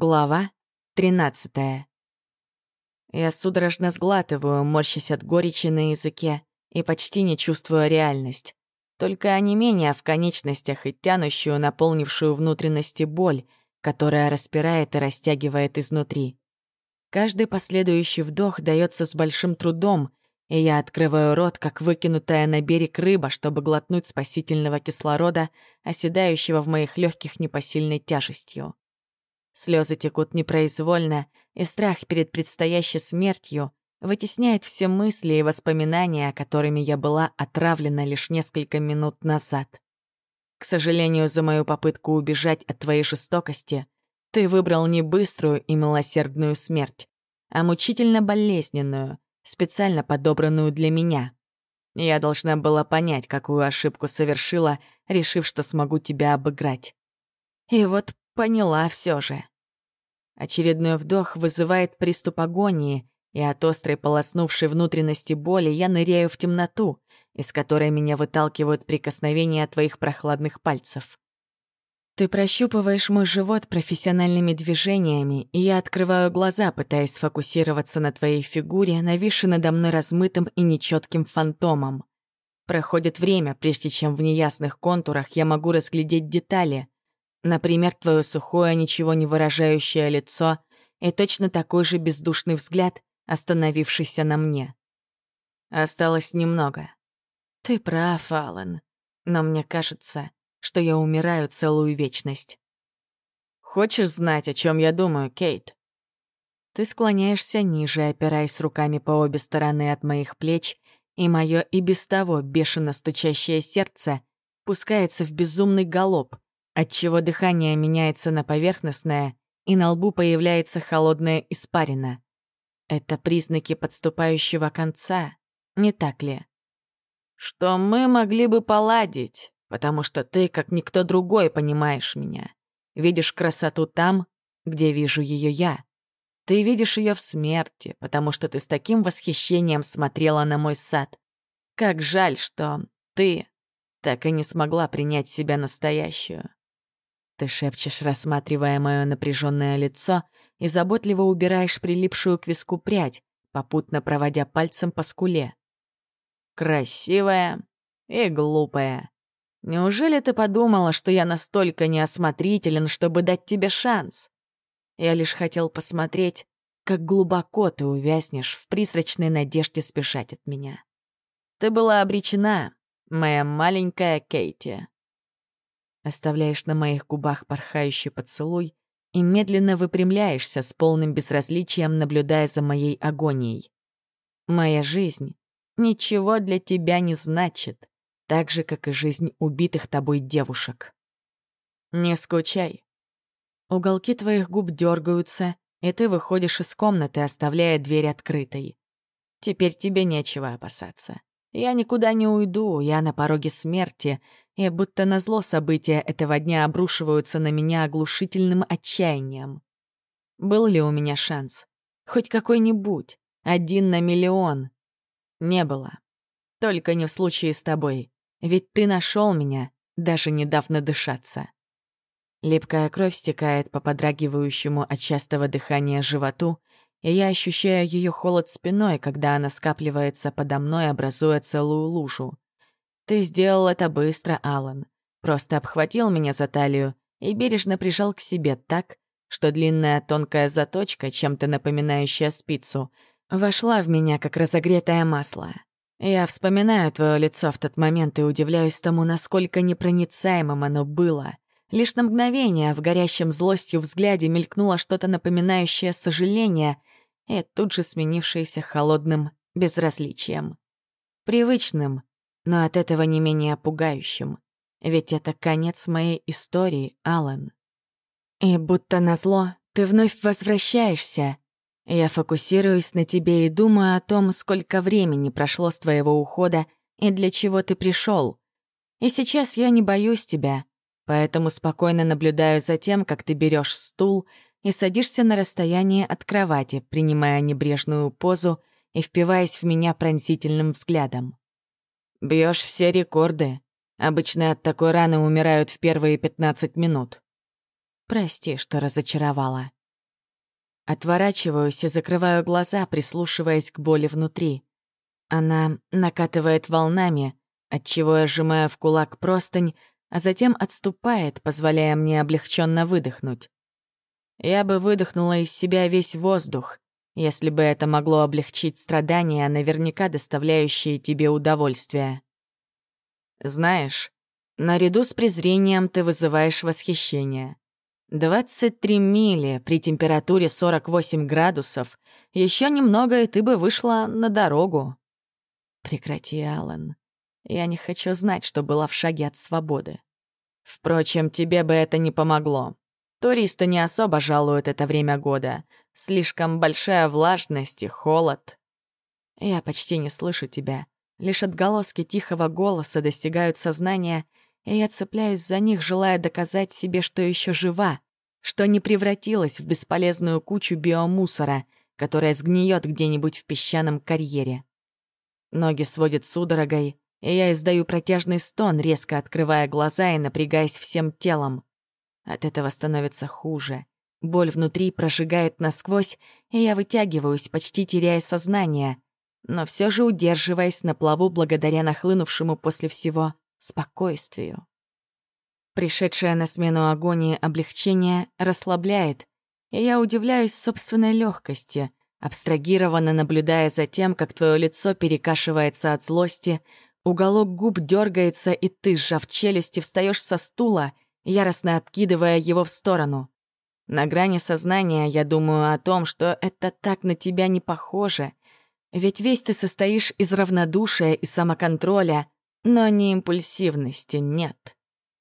Глава 13 Я судорожно сглатываю, морщась от горечи на языке, и почти не чувствую реальность. Только онемение в конечностях и тянущую, наполнившую внутренности боль, которая распирает и растягивает изнутри. Каждый последующий вдох дается с большим трудом, и я открываю рот, как выкинутая на берег рыба, чтобы глотнуть спасительного кислорода, оседающего в моих легких непосильной тяжестью. Слезы текут непроизвольно, и страх перед предстоящей смертью вытесняет все мысли и воспоминания, которыми я была отравлена лишь несколько минут назад. К сожалению, за мою попытку убежать от твоей жестокости ты выбрал не быструю и милосердную смерть, а мучительно болезненную, специально подобранную для меня. Я должна была понять, какую ошибку совершила, решив, что смогу тебя обыграть. И вот Поняла все же. Очередной вдох вызывает приступ агонии, и от острой полоснувшей внутренности боли я ныряю в темноту, из которой меня выталкивают прикосновения твоих прохладных пальцев. Ты прощупываешь мой живот профессиональными движениями, и я открываю глаза, пытаясь сфокусироваться на твоей фигуре, нависшей надо мной размытым и нечетким фантомом. Проходит время, прежде чем в неясных контурах я могу разглядеть детали, Например, твое сухое, ничего не выражающее лицо и точно такой же бездушный взгляд, остановившийся на мне. Осталось немного. Ты прав, Аллен, но мне кажется, что я умираю целую вечность. Хочешь знать, о чем я думаю, Кейт? Ты склоняешься ниже, опираясь руками по обе стороны от моих плеч, и мое и без того бешено стучащее сердце пускается в безумный галоп, отчего дыхание меняется на поверхностное, и на лбу появляется холодная испарина. Это признаки подступающего конца, не так ли? Что мы могли бы поладить, потому что ты, как никто другой, понимаешь меня. Видишь красоту там, где вижу ее я. Ты видишь ее в смерти, потому что ты с таким восхищением смотрела на мой сад. Как жаль, что ты так и не смогла принять себя настоящую. Ты шепчешь, рассматривая мое напряженное лицо, и заботливо убираешь прилипшую к виску прядь, попутно проводя пальцем по скуле. Красивая и глупая. Неужели ты подумала, что я настолько неосмотрителен, чтобы дать тебе шанс? Я лишь хотел посмотреть, как глубоко ты увязнешь в призрачной надежде спешать от меня. Ты была обречена, моя маленькая Кейти. Оставляешь на моих губах порхающий поцелуй и медленно выпрямляешься с полным безразличием, наблюдая за моей агонией. Моя жизнь ничего для тебя не значит, так же, как и жизнь убитых тобой девушек. Не скучай. Уголки твоих губ дергаются, и ты выходишь из комнаты, оставляя дверь открытой. Теперь тебе нечего опасаться. Я никуда не уйду, я на пороге смерти, и будто назло события этого дня обрушиваются на меня оглушительным отчаянием. Был ли у меня шанс? Хоть какой-нибудь? Один на миллион? Не было. Только не в случае с тобой. Ведь ты нашел меня, даже не дав надышаться. Липкая кровь стекает по подрагивающему от частого дыхания животу, и я ощущаю ее холод спиной, когда она скапливается подо мной, образуя целую лужу. Ты сделал это быстро, Алан. Просто обхватил меня за талию и бережно прижал к себе так, что длинная тонкая заточка, чем-то напоминающая спицу, вошла в меня, как разогретое масло. Я вспоминаю твое лицо в тот момент и удивляюсь тому, насколько непроницаемым оно было. Лишь на мгновение в горящем злостью взгляде мелькнуло что-то напоминающее сожаление и тут же сменившееся холодным безразличием. Привычным, но от этого не менее пугающим. Ведь это конец моей истории, Алан. И будто назло, ты вновь возвращаешься. Я фокусируюсь на тебе и думаю о том, сколько времени прошло с твоего ухода и для чего ты пришел. И сейчас я не боюсь тебя, поэтому спокойно наблюдаю за тем, как ты берешь стул и садишься на расстояние от кровати, принимая небрежную позу и впиваясь в меня пронзительным взглядом. Бьешь все рекорды. Обычно от такой раны умирают в первые 15 минут. Прости, что разочаровала. Отворачиваюсь и закрываю глаза, прислушиваясь к боли внутри. Она накатывает волнами, отчего я сжимаю в кулак простынь, а затем отступает, позволяя мне облегченно выдохнуть. Я бы выдохнула из себя весь воздух, если бы это могло облегчить страдания, наверняка доставляющие тебе удовольствие. Знаешь, наряду с презрением ты вызываешь восхищение. 23 мили при температуре 48 градусов. Еще немного, и ты бы вышла на дорогу. Прекрати, Аллен. Я не хочу знать, что была в шаге от свободы. Впрочем, тебе бы это не помогло. Туристы не особо жалуют это время года. Слишком большая влажность и холод. Я почти не слышу тебя. Лишь отголоски тихого голоса достигают сознания, и я цепляюсь за них, желая доказать себе, что еще жива, что не превратилась в бесполезную кучу биомусора, которая сгниет где-нибудь в песчаном карьере. Ноги сводят судорогой, и я издаю протяжный стон, резко открывая глаза и напрягаясь всем телом. От этого становится хуже. Боль внутри прожигает насквозь, и я вытягиваюсь, почти теряя сознание, но все же удерживаясь на плаву благодаря нахлынувшему после всего спокойствию. Пришедшее на смену агонии облегчение расслабляет, и я удивляюсь собственной легкости, абстрагированно наблюдая за тем, как твое лицо перекашивается от злости, уголок губ дергается, и ты, сжав челюсти, встаешь со стула — яростно откидывая его в сторону. На грани сознания я думаю о том, что это так на тебя не похоже. Ведь весь ты состоишь из равнодушия и самоконтроля, но не импульсивности нет.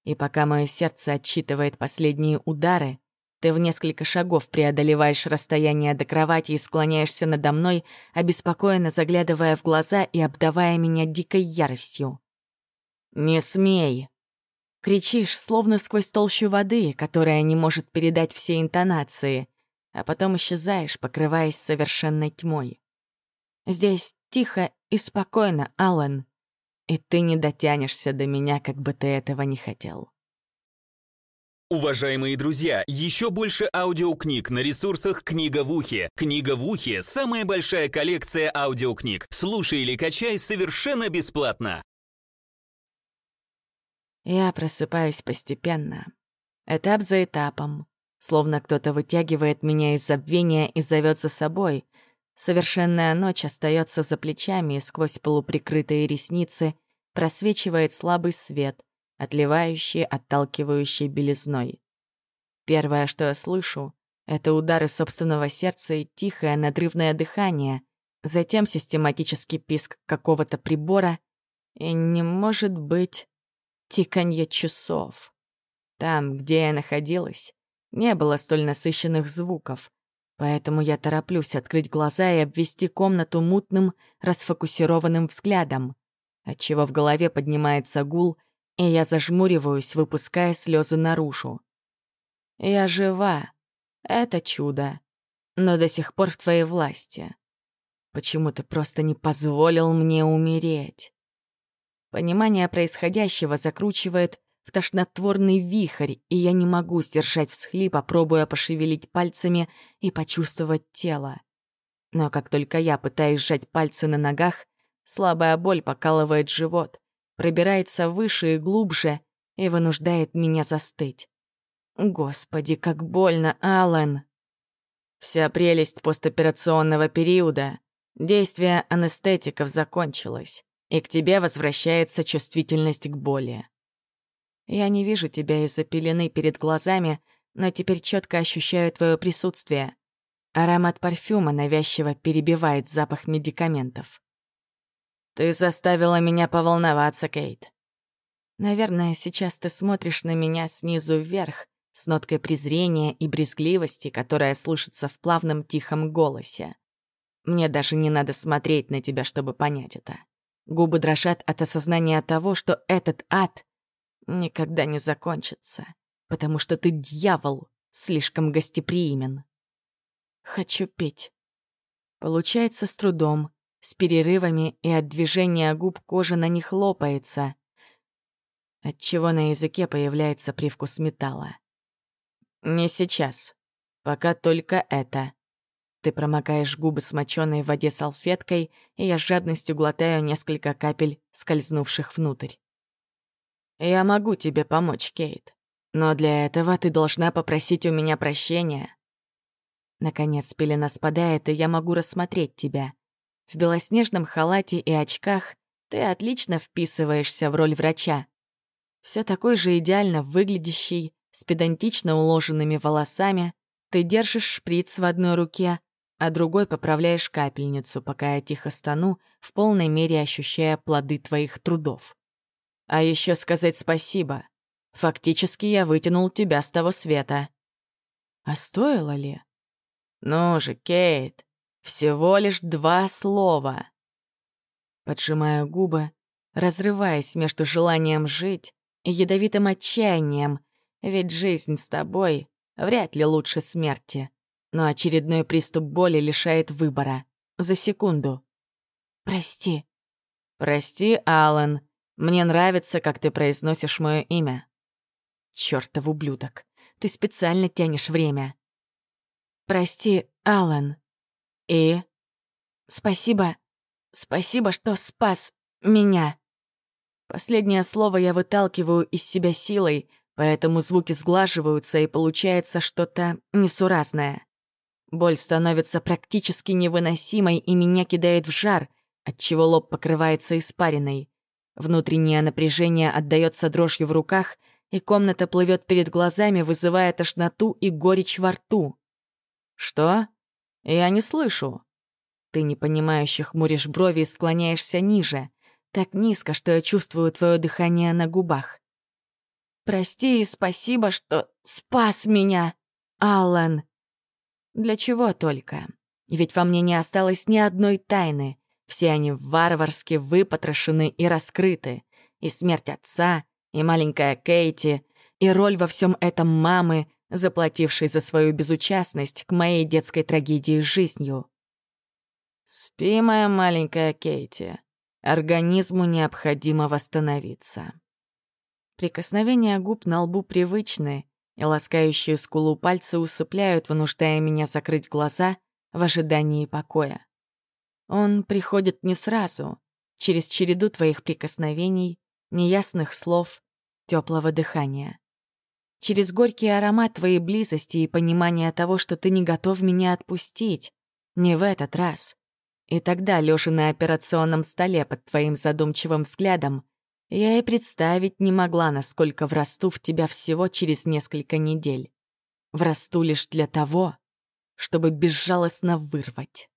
И пока мое сердце отчитывает последние удары, ты в несколько шагов преодолеваешь расстояние до кровати и склоняешься надо мной, обеспокоенно заглядывая в глаза и обдавая меня дикой яростью. «Не смей!» Кричишь, словно сквозь толщу воды, которая не может передать все интонации, а потом исчезаешь, покрываясь совершенной тьмой. Здесь тихо и спокойно, Аллен, и ты не дотянешься до меня, как бы ты этого не хотел. Уважаемые друзья, еще больше аудиокниг на ресурсах «Книга в ухе». «Книга в ухе» — самая большая коллекция аудиокниг. Слушай или качай совершенно бесплатно. Я просыпаюсь постепенно, этап за этапом, словно кто-то вытягивает меня из забвения и зовет за собой. Совершенная ночь остается за плечами, и сквозь полуприкрытые ресницы просвечивает слабый свет, отливающий, отталкивающий белизной. Первое, что я слышу, это удары собственного сердца и тихое надрывное дыхание, затем систематический писк какого-то прибора, и не может быть тиканье часов. Там, где я находилась, не было столь насыщенных звуков, поэтому я тороплюсь открыть глаза и обвести комнату мутным, расфокусированным взглядом, отчего в голове поднимается гул, и я зажмуриваюсь, выпуская слезы наружу. Я жива. Это чудо. Но до сих пор в твоей власти. Почему ты просто не позволил мне умереть? Понимание происходящего закручивает в тошнотворный вихрь, и я не могу сдержать всхлип, пробуя пошевелить пальцами и почувствовать тело. Но как только я пытаюсь сжать пальцы на ногах, слабая боль покалывает живот, пробирается выше и глубже и вынуждает меня застыть. Господи, как больно, Аллен! Вся прелесть постоперационного периода, действие анестетиков закончилось и к тебе возвращается чувствительность к боли. Я не вижу тебя из-за пелены перед глазами, но теперь четко ощущаю твое присутствие. Аромат парфюма навязчиво перебивает запах медикаментов. Ты заставила меня поволноваться, Кейт. Наверное, сейчас ты смотришь на меня снизу вверх, с ноткой презрения и брезгливости, которая слышится в плавном тихом голосе. Мне даже не надо смотреть на тебя, чтобы понять это. Губы дрожат от осознания того, что этот ад никогда не закончится, потому что ты дьявол, слишком гостеприимен. Хочу петь. Получается с трудом, с перерывами, и от движения губ кожа на них лопается, отчего на языке появляется привкус металла. Не сейчас. Пока только это. Ты промокаешь губы смоченной в воде салфеткой, и я с жадностью глотаю несколько капель, скользнувших внутрь. «Я могу тебе помочь, Кейт, но для этого ты должна попросить у меня прощения». Наконец пелена спадает, и я могу рассмотреть тебя. В белоснежном халате и очках ты отлично вписываешься в роль врача. Все такой же идеально выглядящий, с педантично уложенными волосами, ты держишь шприц в одной руке, а другой поправляешь капельницу, пока я тихо стану, в полной мере ощущая плоды твоих трудов. А еще сказать спасибо. Фактически я вытянул тебя с того света. А стоило ли? Ну же, Кейт, всего лишь два слова. Поджимаю губы, разрываясь между желанием жить и ядовитым отчаянием, ведь жизнь с тобой вряд ли лучше смерти но очередной приступ боли лишает выбора. За секунду. «Прости». «Прости, Алан. Мне нравится, как ты произносишь мое имя». «Чёртов ублюдок. Ты специально тянешь время». «Прости, Алан». «И?» «Спасибо. Спасибо, что спас меня». Последнее слово я выталкиваю из себя силой, поэтому звуки сглаживаются, и получается что-то несуразное. Боль становится практически невыносимой и меня кидает в жар, отчего лоб покрывается испариной. Внутреннее напряжение отдаётся дрожью в руках, и комната плывет перед глазами, вызывая тошноту и горечь во рту. «Что? Я не слышу». Ты непонимающе хмуришь брови и склоняешься ниже, так низко, что я чувствую твое дыхание на губах. «Прости и спасибо, что спас меня, Аллан!» Для чего только? Ведь во мне не осталось ни одной тайны. Все они варварски выпотрошены и раскрыты. И смерть отца, и маленькая Кейти, и роль во всем этом мамы, заплатившей за свою безучастность к моей детской трагедии жизнью. «Спи, моя маленькая Кейти. Организму необходимо восстановиться». Прикосновения губ на лбу привычны, и ласкающие скулу пальцы усыпляют, вынуждая меня закрыть глаза в ожидании покоя. Он приходит не сразу, через череду твоих прикосновений, неясных слов, теплого дыхания. Через горький аромат твоей близости и понимание того, что ты не готов меня отпустить. Не в этот раз. И тогда, лежа на операционном столе под твоим задумчивым взглядом, я и представить не могла, насколько врасту в тебя всего через несколько недель. Врасту лишь для того, чтобы безжалостно вырвать.